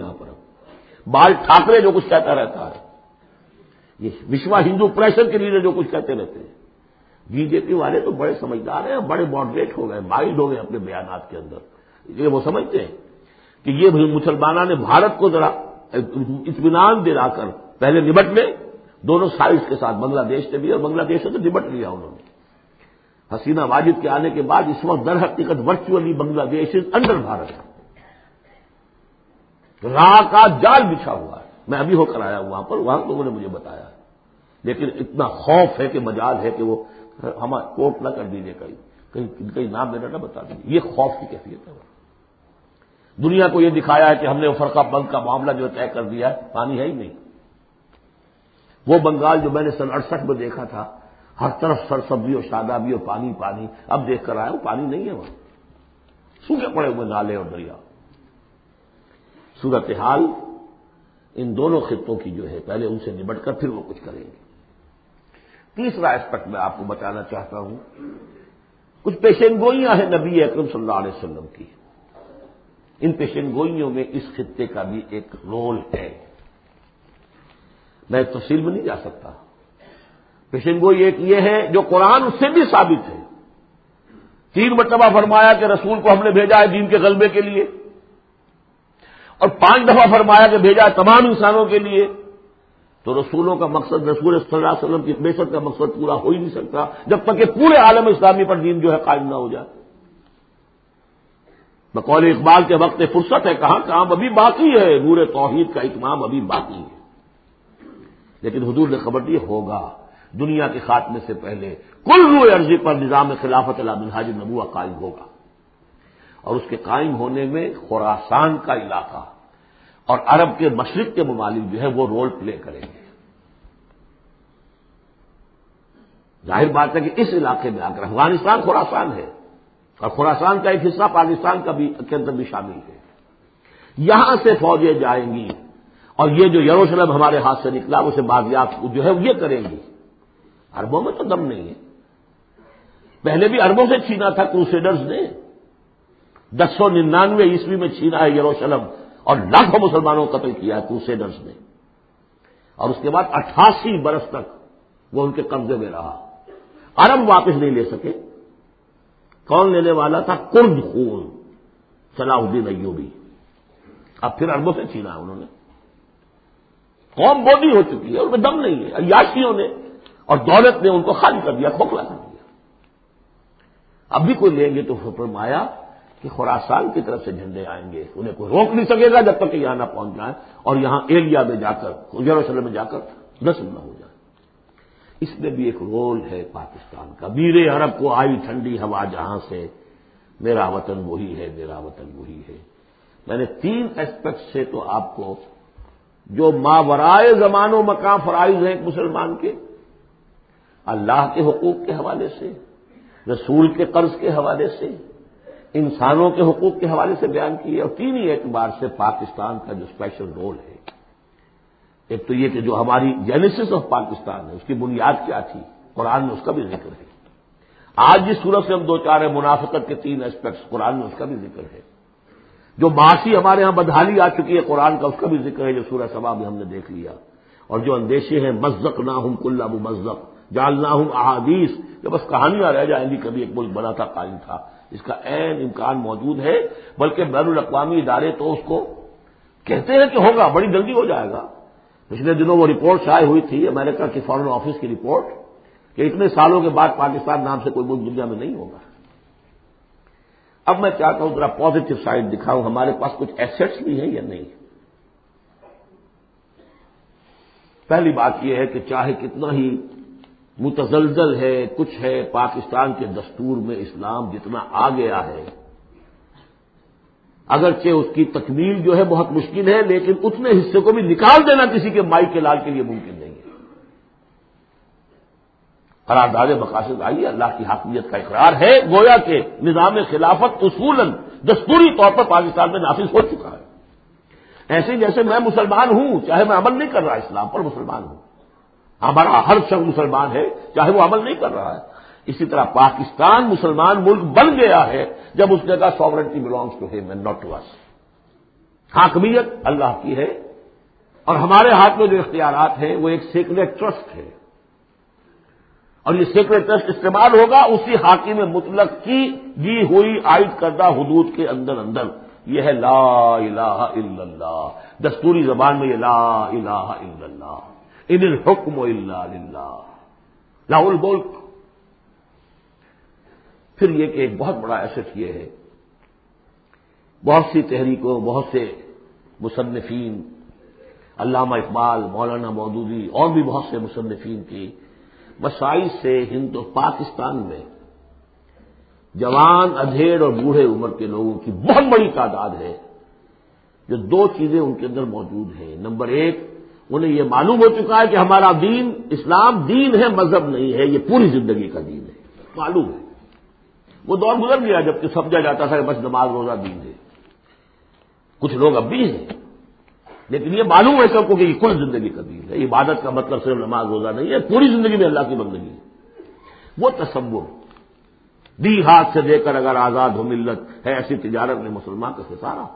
یہاں پر بال ٹھاکرے جو کچھ کہتا رہتا ہے۔ یہ وشوا ہندو پریشر کے لیے جو کچھ کہتے رہتے ہیں۔ بی جے پی والے تو بڑے سمجھدار ہیں، بڑے ماڈریٹ ہو گئے مائلڈ ہو گئے اپنے بیانات کے اندر۔ یہ وہ سمجھتے ہیں کہ یہ مسلمانوں نے بھارت کو ذرا اطمینان دلا کر پہلے نبٹ لے، دونوں سائز کے ساتھ بنگلہ دیش سے بھی اور بنگلہ دیش سے تو نبٹ لیا انہوں نے۔ حسینہ واجد کے آنے کے بعد اس وقت در حقیقت ورچولی بنگلہ دیش انڈر بھارت۔ راہ کا جال بچھا ہوا ہے۔ میں ابھی ہو کر آیا وہاں پر، وہاں لوگوں نے مجھے بتایا۔ لیکن اتنا خوف ہے کہ مجال ہے کہ وہ ہم کوٹ نہ کر دیجیے کہیں۔ کہیں کہیں نام دینا نہ بتا دیجیے یہ خوف کی کیفیت ہے۔ دنیا کو یہ دکھایا ہے کہ ہم نے فرقہ بند کا معاملہ جو طے کر دیا ہے، پانی ہے ہی نہیں۔ وہ بنگال جو میں نے سن اڑسٹھ میں دیکھا تھا، ہر طرف سرسبزی اور شادابی اور پانی پانی۔ اب دیکھ کر آیا ہوں، پانی نہیں ہے وہاں۔ سوکھے پڑے ہوئے نالے اور دریا۔ صورتحال ان دونوں خطوں کی جو ہے پہلے ان سے نبٹ کر پھر وہ کچھ کریں گے۔ تیسرا اسپیکٹ میں آپ کو بتانا چاہتا ہوں، کچھ پیشن گوئیاں ہیں نبی اکرم صلی اللہ علیہ وسلم کی۔ ان پیشن گوئیوں میں اس خطے کا بھی ایک رول ہے۔ میں تفصیل میں نہیں جا سکتا۔ پیشن گوئی ایک یہ ہے جو قرآن اس سے بھی ثابت ہے۔ تین مرتبہ فرمایا کہ رسول کو ہم نے بھیجا ہے دین کے غلبے کے لیے۔ اور پانچ دفعہ فرمایا کہ بھیجا تمام انسانوں کے لیے، تو رسولوں کا مقصد، رسول صلی اللہ علیہ وسلم کی بےشت کا مقصد پورا ہو ہی نہیں سکتا، جب تک کہ پورے عالم اسلامی پر دین جو ہے قائم نہ ہو جائے۔ بقول اقبال کے وقت فرصت ہے، کہاں کام ابھی باقی ہے، نور توحید کا اتمام ابھی باقی ہے۔ لیکن حضور نے خبر دی، ہوگا۔ دنیا کے خاتمے سے پہلے کل روئے عرضی پر نظام خلافت اللہ منہاج نبوا قائم ہوگا۔ اور اس کے قائم ہونے میں خوراسان کا علاقہ اور عرب کے مشرق کے ممالک جو ہے وہ رول پلے کریں گے۔ ظاہر بات ہے کہ اس علاقے میں آ کر افغانستان خوراسان ہے اور خوراسان کا ایک حصہ پاکستان کا بھی کے اندر بھی شامل ہے۔ یہاں سے فوجیں جائیں گی اور یہ جو یروشلم ہمارے ہاتھ سے نکلا، اسے بازیافت جو ہے یہ کریں گی۔ اربوں میں تو دم نہیں ہے۔ پہلے بھی اربوں سے چھینا تھا کروسیڈرز نے۔ دس سو ننانوے عیسوی میں چھینا ہے یروشلم اور لاکھوں مسلمانوں کو قتل کیا ہے کروسیڈرز نے اور اس کے بعد اٹھاسی برس تک وہ ان کے قبضے میں رہا۔ ارب واپس نہیں لے سکے۔ کون لینے والا تھا؟ کرد خون صلاح الدین ایوبی۔ اب پھر اربوں سے چھینا ہے انہوں نے۔ قوم بودی ہو چکی ہے، ان میں دم نہیں ہے۔ یاشیوں نے اور دولت نے ان کو خالی کر دیا کھوکھلا کر دیا۔ اب بھی کوئی لیں گے تو فرمایا کہ خوراسان کی طرف سے جھنڈے آئیں گے، انہیں کوئی روک نہیں سکے گا جب تک کہ یہاں نہ پہنچ جائیں۔ اور یہاں ایریا میں جا کر یروشلم میں جا کر نسل نہ ہو جائے اس میں بھی ایک رول ہے پاکستان کا۔ میر عرب کو آئی ٹھنڈی ہوا جہاں سے، میرا وطن وہی ہے، میرا وطن وہی ہے۔ میں نے تین اسپیکٹ سے تو آپ کو، جو ماورائے زمان و مکان فرائض ہیں مسلمان کے، اللہ کے حقوق کے حوالے سے، رسول کے قرض کے حوالے سے انسانوں کے حقوق کے حوالے سے بیان کیے اور تین ہی اعتبار سے پاکستان کا جو اسپیشل رول ہے۔ ایک تو یہ کہ جو ہماری جینیسس آف پاکستان ہے، اس کی بنیاد کیا تھی؟ قرآن میں اس کا بھی ذکر ہے۔ آج جس صورت سے ہم دو چار ہیں، منافقت کے تین اسپیکٹس قرآن میں اس کا بھی ذکر ہے۔ جو معاشی ہمارے ہاں بدحالی آ چکی ہے، قرآن کا اس کا بھی ذکر ہے، جو سورہ سبا بھی ہم نے دیکھ لیا۔ اور جو اندیشے ہیں مزق نہ ہوں کل ابو مزق۔ جال نہ ہوں احادیث۔ جو بس کہانیاں رہ جائیں گی، کبھی ایک ملک بنا تھا، قائم تھا۔ اس کا عین امکان موجود ہے، بلکہ بین الاقوامی ادارے تو اس کو کہتے ہیں کہ ہوگا، بڑی جلدی ہو جائے گا۔ پچھلے دنوں وہ رپورٹ شائع ہوئی تھی امریکہ کے فارن آفس کی رپورٹ کہ اتنے سالوں کے بعد پاکستان نام سے کوئی ملک دنیا میں نہیں ہوگا۔ اب میں چاہتا ہوں ذرا پازیٹو سائڈ دکھاؤں، ہمارے پاس کچھ ایسٹس بھی ہیں یا نہیں؟ پہلی بات یہ ہے کہ چاہے کتنا ہی متزلزل ہے، کچھ ہے پاکستان کے دستور میں اسلام جتنا آ گیا ہے۔ اگرچہ اس کی تکمیل جو ہے بہت مشکل ہے، لیکن اتنے حصے کو بھی نکال دینا کسی کے مائی کے لال کے لیے ممکن نہیں ہے۔ قرارداد مقاصد آئی اللہ کی حاکمیت کا اقرار ہے۔ گویا کہ نظام خلافت اصول دستوری طور پر پاکستان میں نافذ ہو چکا ہے۔ ایسے جیسے میں مسلمان ہوں، چاہے میں عمل نہیں کر رہا، اسلام پر مسلمان ہوں۔ ہمارا ہر شخص مسلمان ہے، چاہے وہ عمل نہیں کر رہا ہے۔ اسی طرح پاکستان مسلمان ملک بن گیا ہے، جب اس نے کہا sovereignty belongs to him and not to us حاکمیت اللہ کی ہے، اور ہمارے ہاتھ میں جو اختیارات ہیں، وہ ایک سیکریٹ ٹرسٹ ہے۔ اور یہ سیکریٹ ٹرسٹ استعمال ہوگا اسی حاکم مطلق کی دی ہوئی عائد کردہ حدود کے اندر اندر۔ یہ ہے لا الہ الا اللہ۔ دستوری زبان میں یہ لا الہ الا اللہ۔ ان الحکم الا للہ لا الملک پھر یہ کہ ایک بہت بڑا ایسٹ یہ ہے. بہت سی تحریکوں، بہت سے مصنفین، علامہ اقبال، مولانا مودودی، اور بھی بہت سے مصنفین کی مسائل سے ہند پاکستان میں جوان ادھیڑ اور بوڑھے عمر کے لوگوں کی بہت بڑی تعداد ہے جو دو چیزیں ان کے اندر موجود ہیں. نمبر ایک انہیں یہ معلوم ہو چکا ہے کہ ہمارا دین اسلام دین ہے، مذہب نہیں ہے، یہ پوری زندگی کا دین ہے۔ معلوم ہے۔ وہ دور گزر گیا جبکہ سمجھا جاتا تھا کہ بس نماز روزہ دین ہے۔ کچھ لوگ اب بھی ہیں۔ لیکن یہ معلوم ہے سب کو کہ یہ کل زندگی کا دین ہے۔ عبادت کا مطلب صرف نماز روزہ نہیں ہے، پوری زندگی میں اللہ کی بندگی ہے۔ وہ تصور دی ہاتھ سے دے کر اگر آزاد ہو، ملت ہے، ایسی تجارت میں مسلمان کا خسارا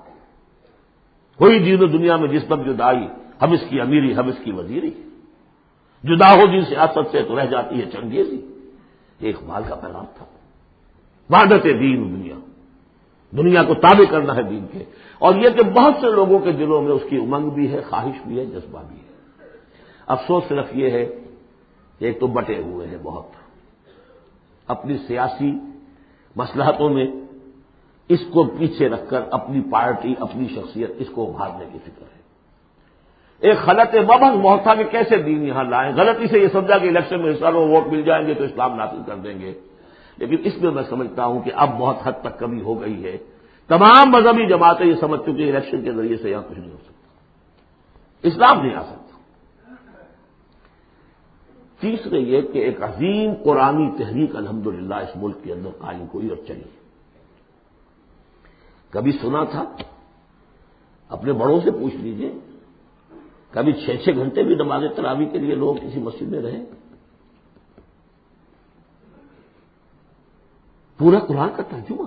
کوئی دین و دنیا میں جس وقت جدائی ہم اس کی امیری ہم اس کی وزیری۔ جدا ہو جن سیاست سے تو رہ جاتی ہے چنگیزی۔ یہ اقبال کا پیغام تھا۔ وحدت دین دنیا۔ دنیا کو تابع کرنا ہے دین کے۔ اور یہ کہ بہت سے لوگوں کے دلوں میں اس کی امنگ بھی ہے، خواہش بھی ہے، جذبہ بھی ہے۔ افسوس صرف یہ ہے کہ ایک تو بٹے ہوئے ہیں بہت۔ اپنی سیاسی مسلحتوں میں اس کو پیچھے رکھ کر اپنی پارٹی، اپنی شخصیت اس کو ابھارنے کی فکر ہے۔ ایک غلط مبن محتاط کہ کیسے دین یہاں لائیں؟ غلطی سے یہ سمجھا کہ الیکشن میں سر ووٹ مل جائیں گے تو اسلام نافذ کر دیں گے۔ لیکن اس میں میں سمجھتا ہوں کہ اب بہت حد تک کمی ہو گئی ہے۔ تمام مذہبی جماعتیں یہ سمجھ چکی الیکشن کے ذریعے سے یہاں کچھ نہیں ہو سکتا۔ اسلام نہیں آ سکتا۔ تیسرے یہ کہ ایک عظیم قرآنی تحریک الحمدللہ اس ملک کے اندر قائم ہوئی اور چلی۔ کبھی سنا تھا؟ اپنے بڑوں سے پوچھ لیجیے۔ کبھی چھ چھ گھنٹے بھی نماز تراوی کے لیے لوگ کسی مسجد میں رہے؟ پورا قرآن کا ترجمہ۔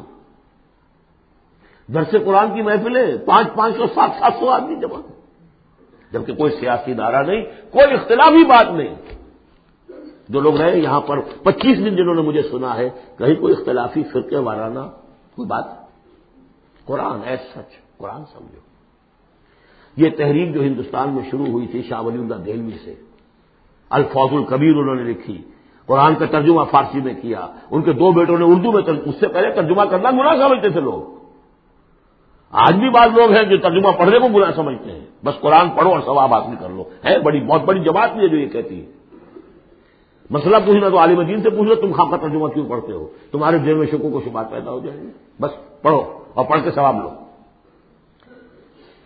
درس قرآن کی محفلیں پانچ پانچ سو، سات سات سو آدمی جمع۔ جبکہ کوئی سیاسی دارہ نہیں، کوئی اختلافی بات نہیں۔ جو لوگ رہے، یہاں پر پچیس دن جنہوں نے مجھے سنا ہے، کہیں کوئی اختلافی فرقے وارانہ، کوئی بات۔ قرآن ایس سچ، قرآن سمجھو۔ یہ تحریک جو ہندوستان میں شروع ہوئی تھی شاہ ولی اللہ دہلوی سے۔ الفاظ القبیر انہوں نے لکھی، قرآن کا ترجمہ فارسی میں کیا، ان کے دو بیٹوں نے اردو میں اس سے پہلے ترجمہ کرنا گناہ سمجھتے تھے لوگ۔ آج بھی بعض لوگ ہیں جو ترجمہ پڑھنے کو گناہ سمجھتے ہیں۔ بس قرآن پڑھو اور ثواب حاصل کر لو۔ ہے، بڑی، بہت بڑی جماعت بھی ہے جو یہ کہتی ہے۔ مسئلہ پوچھنا تو عالم دین سے پوچھ لو تم خام کا ترجمہ کیوں پڑھتے ہو؟ تمہارے دل میں کو شبات پیدا ہو جائیں گے۔ بس پڑھو اور پڑھ کے ثواب لو۔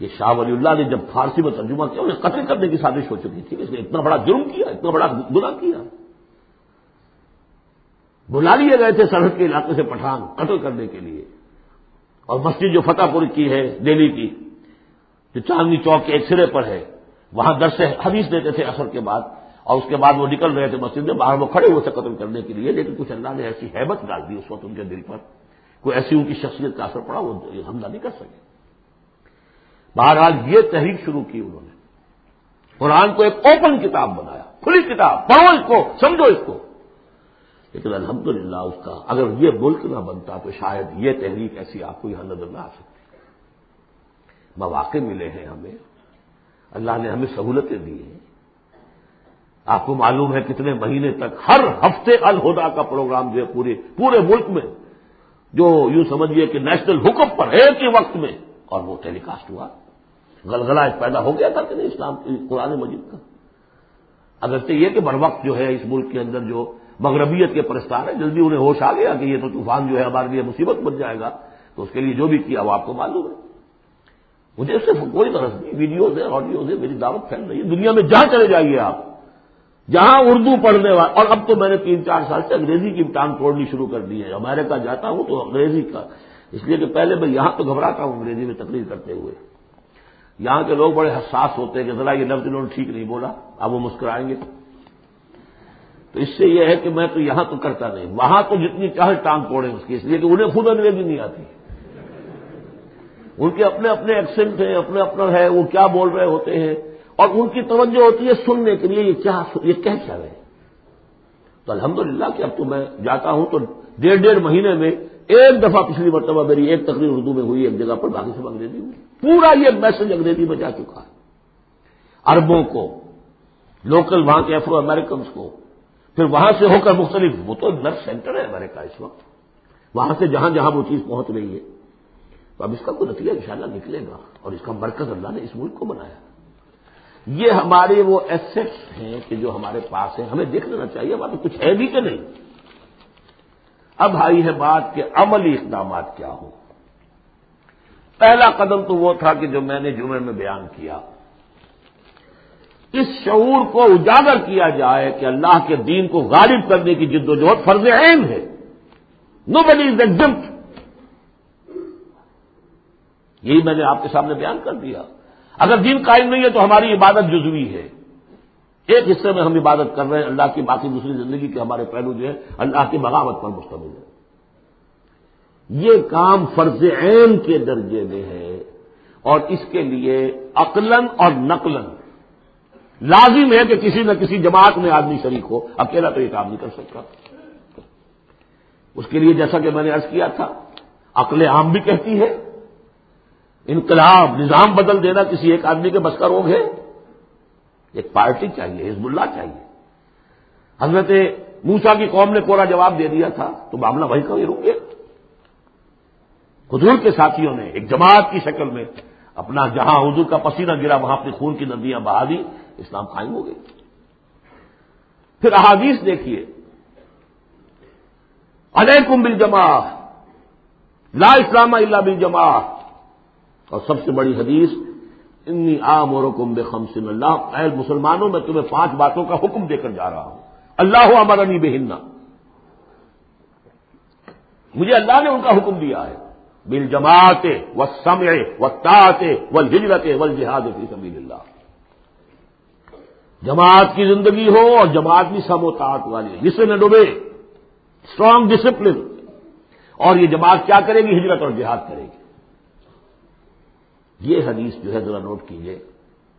یہ شاہ ولی اللہ نے جب فارسی میں ترجمہ کیا، انہیں قتل کرنے کی سازش ہو چکی تھی، اس نے اتنا بڑا جرم کیا، اتنا بڑا گناہ کیا۔ بلا لیے گئے تھے سرحد کے علاقے سے پٹھان قتل کرنے کے لیے۔ اور مسجد جو فتح پور کی ہے، دہلی کی، جو چاندنی چوک کے ایک سرے پر ہے، وہاں درس حدیث دیتے تھے اثر کے بعد۔ اور اس کے بعد وہ نکل رہے تھے مسجد میں، باہر وہ کھڑے ہوئے تھے قتل کرنے کے لیے، لیکن کچھ اللہ نے ایسی حیبت ڈال دی اس وقت ان کے دل پر۔ کوئی ایسی ان کی شخصیت کا اثر پڑا، وہ حملہ نہیں کر سکے۔ بہرحال یہ تحریک شروع کی انہوں نے۔ قرآن کو ایک اوپن کتاب بنایا، کھلی کتاب، پڑھو اس کو، سمجھو اس کو۔ لیکن الحمدللہ اس کا اگر یہ ملک نہ بنتا تو شاید یہ تحریک ایسی آپ کو یہاں نظر نہ آ سکتی۔ مواقع ملے ہیں ہمیں۔ اللہ نے ہمیں سہولتیں دی ہیں۔ آپ کو معلوم ہے کتنے مہینے تک ہر ہفتے الہدا کا پروگرام جو ہے پورے پورے ملک میں، جو یوں سمجھیے کہ نیشنل حکم پر ایک ہی وقت میں اور وہ ٹیلی کاسٹ ہوا۔ گلگلا پیدا ہو گیا تھا کہ نہیں اسلام، قرآن مجید کا۔ اگرچہ یہ کہ بر وقت جو ہے اس ملک کے اندر جو مغربیت کے پرستار ہیں، جلدی انہیں ہوش آ گیا کہ یہ تو طوفان جو ہے ہمارے لیے مصیبت بن جائے گا۔ تو اس کے لیے جو بھی کیا، وہ آپ کو معلوم ہے۔ مجھے اس سے کوئی غرض نہیں، ویڈیوز ہے آڈیوز ہے میری دعوت پھیل رہی ہے۔ دنیا میں جہاں چلے جائیے آپ، جہاں اردو پڑھنے والے، اور اب تو میں نے تین چار سال سے انگریزی کی ٹانگ توڑنی شروع کر دی ہے۔ امریکہ جاتا ہوں تو انگریزی کا اس لیے کہ پہلے میں یہاں تو گھبراتا ہوں، انگریزی میں تقریر کرتے ہوئے۔ یہاں کے لوگ بڑے حساس ہوتے ہیں کہ ذرا یہ لفظ انہوں نے ٹھیک نہیں بولا، اب وہ مسکرائیں گے۔ تو اس سے یہ ہے کہ میں تو یہاں تو کرتا نہیں، وہاں تو جتنی چاہے ٹانگ توڑے اس کی، اس لیے کہ انہیں خود انگریزی نہیں آتی۔ ان کے اپنے اپنے ایکسنٹ ہیں، اپنے اپنا ہے، وہ کیا بول رہے ہوتے ہیں۔ اور ان کی توجہ ہوتی ہے سننے کے لیے، یہ کیا یہ کہہ کیا رہے تو الحمدللہ کہ اب تو میں جاتا ہوں تو ڈیڑھ ڈیڑھ مہینے میں ایک دفعہ پچھلی مرتبہ میری ایک تقریر اردو میں ہوئی، ایک جگہ پر باقی سب انگریزی میں پورا یہ میسج انگریزی میں جا چکا ہے۔ اربوں کو لوکل وہاں کے افرو امریکنس کو۔ پھر وہاں سے ہو کر مختلف، وہ تو نرس سینٹر ہے امریکہ اس وقت۔ وہاں سے جہاں جہاں وہ چیز پہنچ رہی ہے۔ تو اب اس کا کوئی نتیجہ انشاءاللہ نکلے گا اور اس کا مرکز اللہ نے اس ملک کو بنایا۔ یہ ہمارے وہ ایسٹس ہیں کہ جو ہمارے پاس ہیں۔ ہمیں دیکھ لینا چاہیے، ہمارے کچھ ہے بھی کہ نہیں؟ اب آئی ہے بات کہ عملی اقدامات کیا ہوں پہلا قدم تو وہ تھا کہ جو میں نے جمعے میں بیان کیا۔ اس شعور کو اجاگر کیا جائے کہ اللہ کے دین کو غالب کرنے کی جد و جہد فرض عین ہے۔ نو بڈی از ایگزمپٹ یہی میں نے آپ کے سامنے بیان کر دیا۔ اگر دین قائم نہیں ہے تو ہماری عبادت جزوی ہے۔ ایک حصے میں ہم عبادت کر رہے ہیں، اللہ کی باقی دوسری زندگی کے ہمارے پہلو جو ہے اللہ کی بغاوت پر مشتمل ہے یہ کام فرض عین کے درجے میں ہے اور اس کے لیے عقلن اور نقلن لازم ہے کہ کسی نہ کسی جماعت میں آدمی شریک ہو، اکیلا تو یہ کام نہیں کر سکتا۔ اس کے لیے جیسا کہ میں نے ارض کیا تھا، عقل عام بھی کہتی ہے، انقلاب، نظام بدل دینا کسی ایک آدمی کے بس کا روگ ہے۔ ایک پارٹی چاہیے، حزب اللہ چاہیے۔ حضرت موسا کی قوم نے کوڑا جواب دے دیا تھا، تو معاملہ وہی کا رک گیا۔ حضور کے ساتھیوں نے ایک جماعت کی شکل میں اپنا جہاں حضور کا پسینہ گرا، وہاں اپنی خون کی ندیاں بہا دی، اسلام قائم ہو گئی۔ پھر احادیث دیکھیے۔ علیکم بل جما لا اسلام اللہ بل جما اور سب سے بڑی حدیث انی عام اور کم بے خمسن اللہ۔ اے مسلمانوں، میں تمہیں پانچ باتوں کا حکم دے کر جا رہا ہوں۔ اللہ امرنی بے مجھے اللہ نے ان کا حکم دیا ہے۔ بل جماعت و سمے و تاط و ہجرت و جہاد فی سبیل اللہ جماعت کی زندگی ہو اور جماعت بھی سم و تعت والی جس سے نہ ڈوبے اسٹرانگ ڈسپلن اور یہ جماعت کیا کرے گی؟ ہجرت اور جہاد کرے گی۔ یہ حدیث جو ہے ذرا نوٹ کیجیے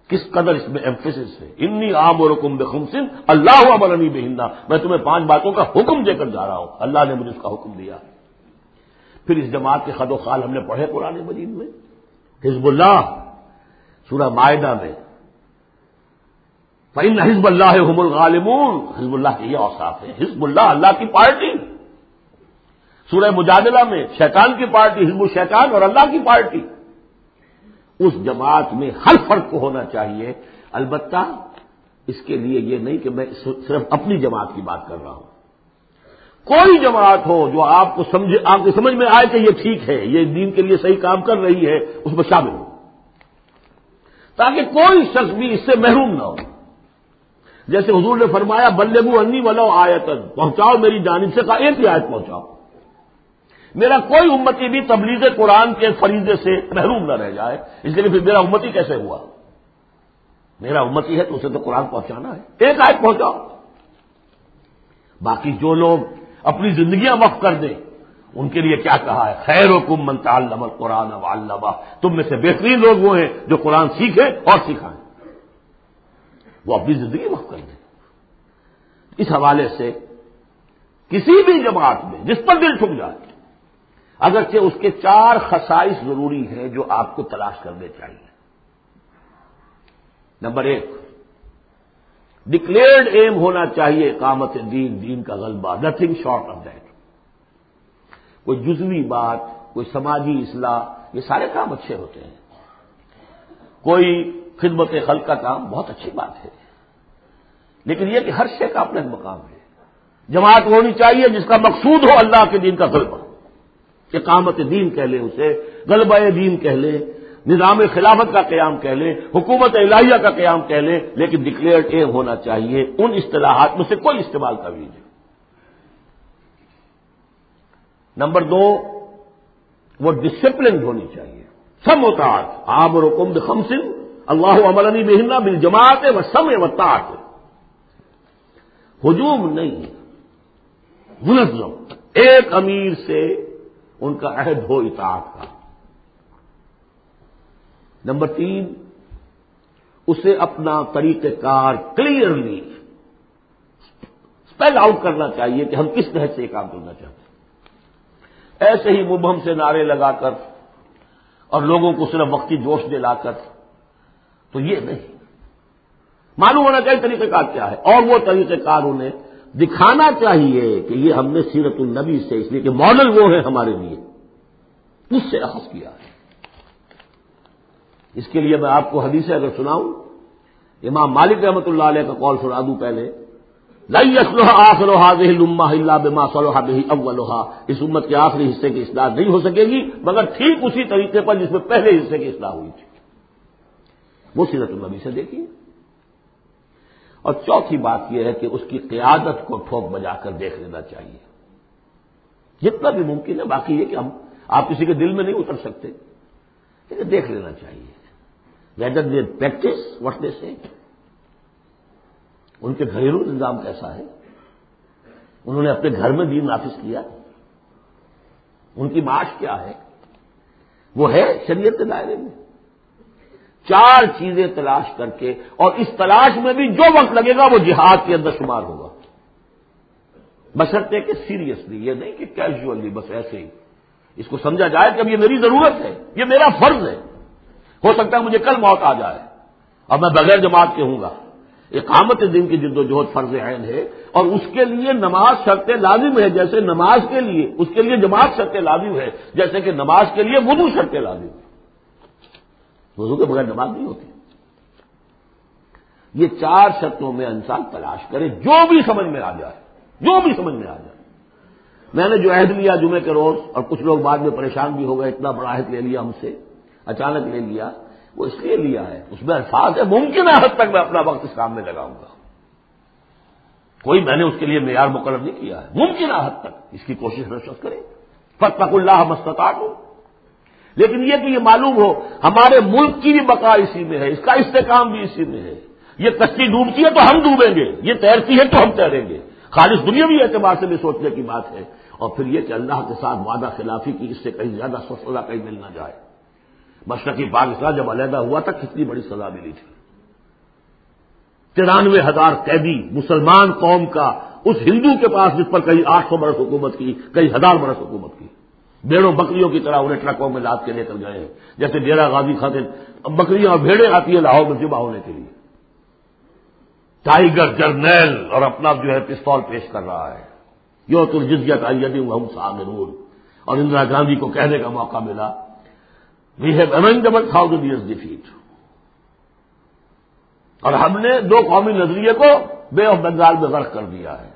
کس قدر اس میں ایمفیس ہے؟ انی عام اور حکم بے سن اللہ عمرنی بے ہندا میں تمہیں پانچ باتوں کا حکم دے کر جا رہا ہوں۔ اللہ نے مجھے اس کا حکم دیا۔ پھر اس جماعت کے خد و خال ہم نے پڑھے قرآن مجید میں۔ حزب اللہ، سورہ معاہدہ میں۔ فعن حزب اللہ حم الغالمون۔ حزب اللہ کے یہ اوساف ہے حزب اللہ اللہ کی پارٹی۔ سورہ مجادلہ میں شیطان کی پارٹی، حزب الشیطان اور اللہ کی پارٹی۔ اس جماعت میں ہر فرق کو ہونا چاہیے۔ البتہ اس کے لیے یہ نہیں کہ میں صرف اپنی جماعت کی بات کر رہا ہوں۔ کوئی جماعت ہو جو آپ کو سمجھے آپ کی سمجھ میں آئے کہ یہ ٹھیک ہے، یہ دین کے لیے صحیح کام کر رہی ہے، اس میں شامل ہو تاکہ کوئی شخص بھی اس سے محروم نہ ہو۔ جیسے حضور نے فرمایا بلبو انی ولو آیتن پہنچاؤ میری جانب سے، کہا، ایک ہی آیت پہنچاؤ۔ میرا کوئی امتی بھی تبلیغ قرآن کے فریضے سے محروم نہ رہ جائے، اس لیے پھر میرا امتی کیسے ہوا؟ میرا امتی ہے تو اسے تو قرآن پہنچانا ہے۔ ایک آیت پہنچاؤ۔ باقی جو لوگ اپنی زندگیاں وقف کر دیں، ان کے لیے کیا کہا ہے؟ خیر و کم منتال قرآن تم میں سے بہترین لوگ وہ ہیں جو قرآن سیکھیں اور سکھائیں۔ وہ اپنی زندگی وقف کر دیں۔ اس حوالے سے کسی بھی جماعت میں جس پر دل ٹھک جائے اگرچہ اس کے چار خصائص ضروری ہیں جو آپ کو تلاش کرنے چاہیے۔ نمبر ایک ڈکلیئرڈ ایم ہونا چاہیے اقامت دین دین کا غلبہ نتھنگ شارٹ آف دیٹ کوئی جزوی بات، کوئی سماجی اصلاح، یہ سارے کام اچھے ہوتے ہیں۔ کوئی خدمت خلق کا کام بہت اچھی بات ہے۔ لیکن یہ کہ ہر شے کا اپنا مقام ہے۔ جماعت ہونی چاہیے جس کا مقصود ہو اللہ کے دین کا غلبہ۔ اقامت دین کہہ لیں اسے، غلبہ دین کہہ لیں نظام خلافت کا قیام کہہ لیں حکومت الہیہ کا قیام کہہ لیں لیکن ڈکلیئر ایم ہونا چاہیے، ان اصطلاحات میں سے کوئی استعمال کر لیجیے نمبر دو، وہ ڈسپلن ہونی چاہیے۔ سم ہوتا آب اور حکم خمسن اللہ عملنی بہنا بل جماعت و سم و تاط ہجوم نہیں منظم ایک امیر سے ان کا عہد ہو اطاعت کا۔ نمبر تین، اسے اپنا طریقہ کار کلیئرلی اسپیل آؤٹ کرنا چاہیے کہ ہم کس طرح سے یہ کام کرنا چاہتے ہیں۔ ایسے ہی مبہم سے نعرے لگا کر اور لوگوں کو صرف وقتی جوش دلا کر، تو یہ نہیں۔ معلوم ہونا چاہیے طریقہ کار کیا ہے۔ اور وہ طریقہ کار انہیں دکھانا چاہیے کہ یہ ہم نے سیرت النبی سے، اس لیے کہ ماڈل وہ ہے ہمارے لیے۔ اس سے اخذ کیا ہے۔ اس کے لیے میں آپ کو حدیث اگر سناؤں، امام مالک رحمۃ اللہ علیہ کا کال سنا دوں پہلے۔ لئی اسلوہ لما اللہ بما صلوہ بہی اولوہا اس امت کے آخری حصے کی اصلاح نہیں ہو سکے گی، مگر ٹھیک اسی طریقے پر جس میں پہلے حصے کی اصلاح ہوئی تھی۔ وہ سیرت النبی سے دیکھیے۔ اور چوتھی بات یہ ہے کہ اس کی قیادت کو ٹھوک بجا کر دیکھ لینا چاہیے۔ جتنا بھی ممکن ہے، باقی یہ کہ ہم آپ کسی کے دل میں نہیں اتر سکتے۔ لیکن دیکھ لینا چاہیے۔ Whether they practice what they say ان کے گھریلو نظام کیسا ہے؟ انہوں نے اپنے گھر میں دین نافذ کیا۔ ان کی معاش کیا ہے؟ وہ ہے شریعت کے دائرے میں۔ چار چیزیں تلاش کر کے اور اس تلاش میں بھی جو وقت لگے گا وہ جہاد کے اندر شمار ہوگا۔ بشرتے کہ سیریسلی، یہ نہیں کہ کیجولی بس ایسے ہی۔ اس کو سمجھا جائے کہ اب یہ میری ضرورت ہے، یہ میرا فرض ہے۔ ہو سکتا ہے مجھے کل موت آ جائے۔ اور میں بغیر جماعت کے ہوں گا۔ اقامت دن کی جد و جہد فرض عین ہے اور اس کے لیے نماز شرط لازم ہے، جیسے نماز کے لیے، اس کے لیے جماعت شرط لازم ہے، جیسے کہ نماز کے لیے وضو شرط لازم ہے۔ وضو کے بغیر نماز نہیں ہوتی۔ یہ چار شرطوں میں انسان تلاش کرے جو بھی سمجھ میں آ جائے، جو بھی سمجھ میں آ جائے۔ میں نے جو عہد لیا جمعے کے روز اور کچھ لوگ بعد میں پریشان بھی ہو گئے، اتنا بڑا عہد لے لیا ہم سے، اچانک لے لیا، وہ اس لیے لیا ہے، اس میں الفاظ ہے ممکن ہے حد تک میں اپنا وقت اس کام میں لگاؤں گا۔ کوئی میں نے اس کے لیے معیار مقرر نہیں کیا ہے، ممکن حد تک، اس کی کوشش رشت کرے۔ فتق اللہ مستقات ہو لیکن یہ کہ یہ معلوم ہو، ہمارے ملک کی بھی بقا اسی میں ہے، اس کا استحکام بھی اسی میں ہے۔ یہ کشتی ڈوبتی ہے تو ہم ڈوبیں گے، یہ تیرتی ہے تو ہم تیریں گے۔ خالص دنیا اعتبار سے بھی سوچنے کی بات ہے۔ اور پھر یہ کہ اللہ کے ساتھ وعدہ خلافی کی اس سے کہیں زیادہ سفلا کہیں مل نہ جائے۔ مشرقی پاکستان جب علیحدہ ہوا تھا، کتنی بڑی سزا ملی تھی۔ ترانوے ہزار قیدی، مسلمان قوم کا، اس ہندو کے پاس جس پر کئی آٹھ سو برس حکومت کی، کئی ہزار برس حکومت کی۔ بیڑوں بکریوں کی طرح انہیں ٹرکوں میں لاد کے لے کر گئے ہیں۔ جیسے ڈیرا غازی خاطر بکریاں اور بھیڑیں آتی ہیں لاہور میں جمع ہونے کے لیے۔ ٹائیگر جرنیل اور اپنا جو ہے پستول پیش کر رہا ہے۔ یو تر جزیت آئی یدی ہم ساگرور اور اندرا گاندھی کو کہنے کا موقع ملا۔ We have amendable thousand years defeat اور ہم نے دو قومی نظریے کو بے آف بنگال میں غرق کر دیا ہے۔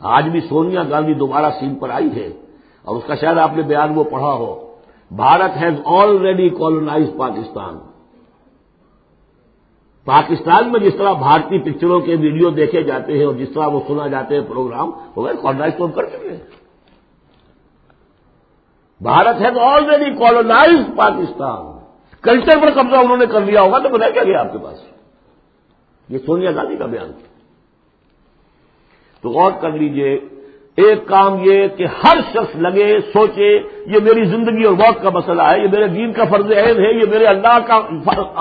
آج بھی سونیا گاندھی دوبارہ سین پر آئی ہے۔ اور اس کا شاید آپ نے بیان وہ پڑھا ہو، Bharat has already colonize Pakistan. Pakistan میں جس طرح بھارتی پکچروں کے ویڈیو دیکھے جاتے ہیں اور جس طرح وہ سنا جاتے ہیں پروگرام وہ کالونائز تو ہم کر چکے ہیں۔ Bharat has already colonize Pakistan. Culture پر قبضہ انہوں نے کر لیا ہوگا تو بتایا کیا گیا آپ کے پاس؟ یہ سونیا گاندھی کا بیان۔ تھا تو غور کر لیجیے ایک کام یہ کہ ہر شخص لگے، سوچے، یہ میری زندگی اور موت کا مسئلہ ہے، یہ میرے دین کا فرض عین ہے، یہ میرے اللہ کا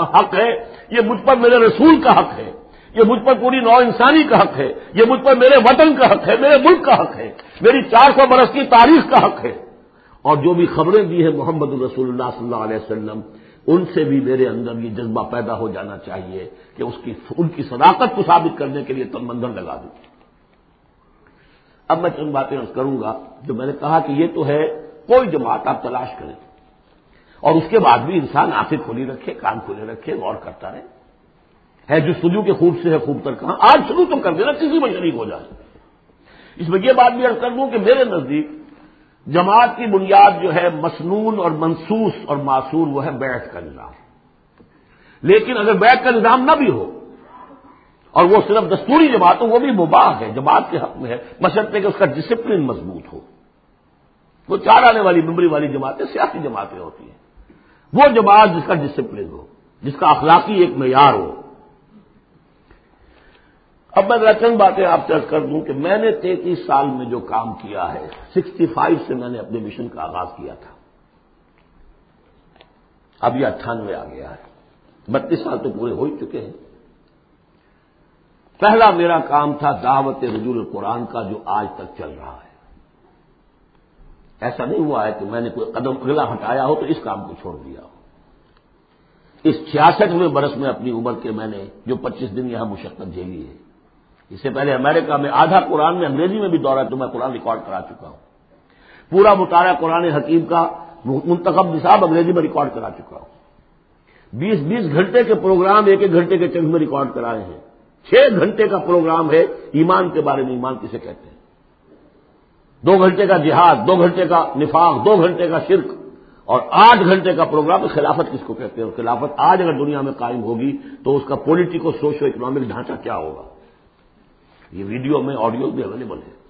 حق ہے، یہ مجھ پر میرے رسول کا حق ہے، یہ مجھ پر پوری نو انسانی کا حق ہے، یہ مجھ پر میرے وطن کا حق ہے، میرے ملک کا حق ہے، میری چار سو برس کی تاریخ کا حق ہے۔ اور جو بھی خبریں دی ہیں محمد الرسول اللہ صلی اللہ علیہ وسلم، ان سے بھی میرے اندر یہ جذبہ پیدا ہو جانا چاہیے کہ اس کی، ان کی صداقت کو ثابت کرنے کے لیے تم مندر لگا دوں اب میں چند باتیں کروں گا جو میں نے کہا کہ یہ تو ہے، کوئی جماعت آپ تلاش کریں۔ اور اس کے بعد بھی انسان آنکھیں کھلی رکھے، کان کھلے رکھے، غور کرتا رہے۔ ہے جو سجو کے خوب سے ہے، خوب تر کہاں۔ آج شروع تو کر دینا، کسی میں شریک ہو جائے۔ اس میں یہ بات بھی ارد کر دوں کہ میرے نزدیک جماعت کی بنیاد جو ہے، مسنون اور منسوس اور معصور وہ ہے بیٹھ کا نظام۔ لیکن اگر بیٹھ کا نظام نہ بھی ہو اور وہ صرف دستوری جماعت ہو، وہ بھی مباح ہے، جماعت کے حق میں ہے۔ کہ اس کا ڈسپلن مضبوط ہو۔ وہ چار آنے والی ممبری والی جماعتیں سیاسی جماعتیں ہوتی ہیں۔ وہ جماعت جس کا ڈسپلن ہو، جس کا اخلاقی ایک معیار ہو۔ اب میں ذرا چند باتیں آپ سے کر دوں کہ میں نے تینتیس سال میں جو کام کیا ہے سکسٹی فائیو سے میں نے اپنے مشن کا آغاز کیا تھا۔ اب یہ اٹھانوے آ گیا ہے۔ بتیس سال تو پورے ہو ہی چکے ہیں۔ پہلا میرا کام تھا دعوت رجول القرآن کا جو آج تک چل رہا ہے۔ ایسا نہیں ہوا ہے کہ میں نے کوئی قدم اگلا ہٹایا ہو تو اس کام کو چھوڑ دیا ہو۔ اس چھیاسٹھویں برس میں اپنی عمر کے میں نے جو پچیس دن یہاں مشقت جھیلی ہے۔ اس سے پہلے امریکہ میں آدھا قرآن میں انگریزی میں بھی دورہ تو میں قرآن ریکارڈ کرا چکا ہوں۔ پورا مطالعہ قرآن حکیم کا منتخب نصاب انگریزی میں ریکارڈ کرا چکا ہوں۔ بیس بیس گھنٹے کے پروگرام ایک ایک گھنٹے کے چنگ میں ریکارڈ کرائے ہیں۔ چھ گھنٹے کا پروگرام ہے ایمان کے بارے میں ایمان کسے کہتے ہیں؟ دو گھنٹے کا جہاد، دو گھنٹے کا نفاق، دو گھنٹے کا شرک اور آٹھ گھنٹے کا پروگرام، خلافت کس کو کہتے ہیں؟ اور خلافت آج اگر دنیا میں قائم ہوگی تو اس کا پولیٹیکو سوشو اکنامک ڈھانچہ کیا ہوگا؟ یہ ویڈیو میں، آڈیو بھی اویلیبل ہے۔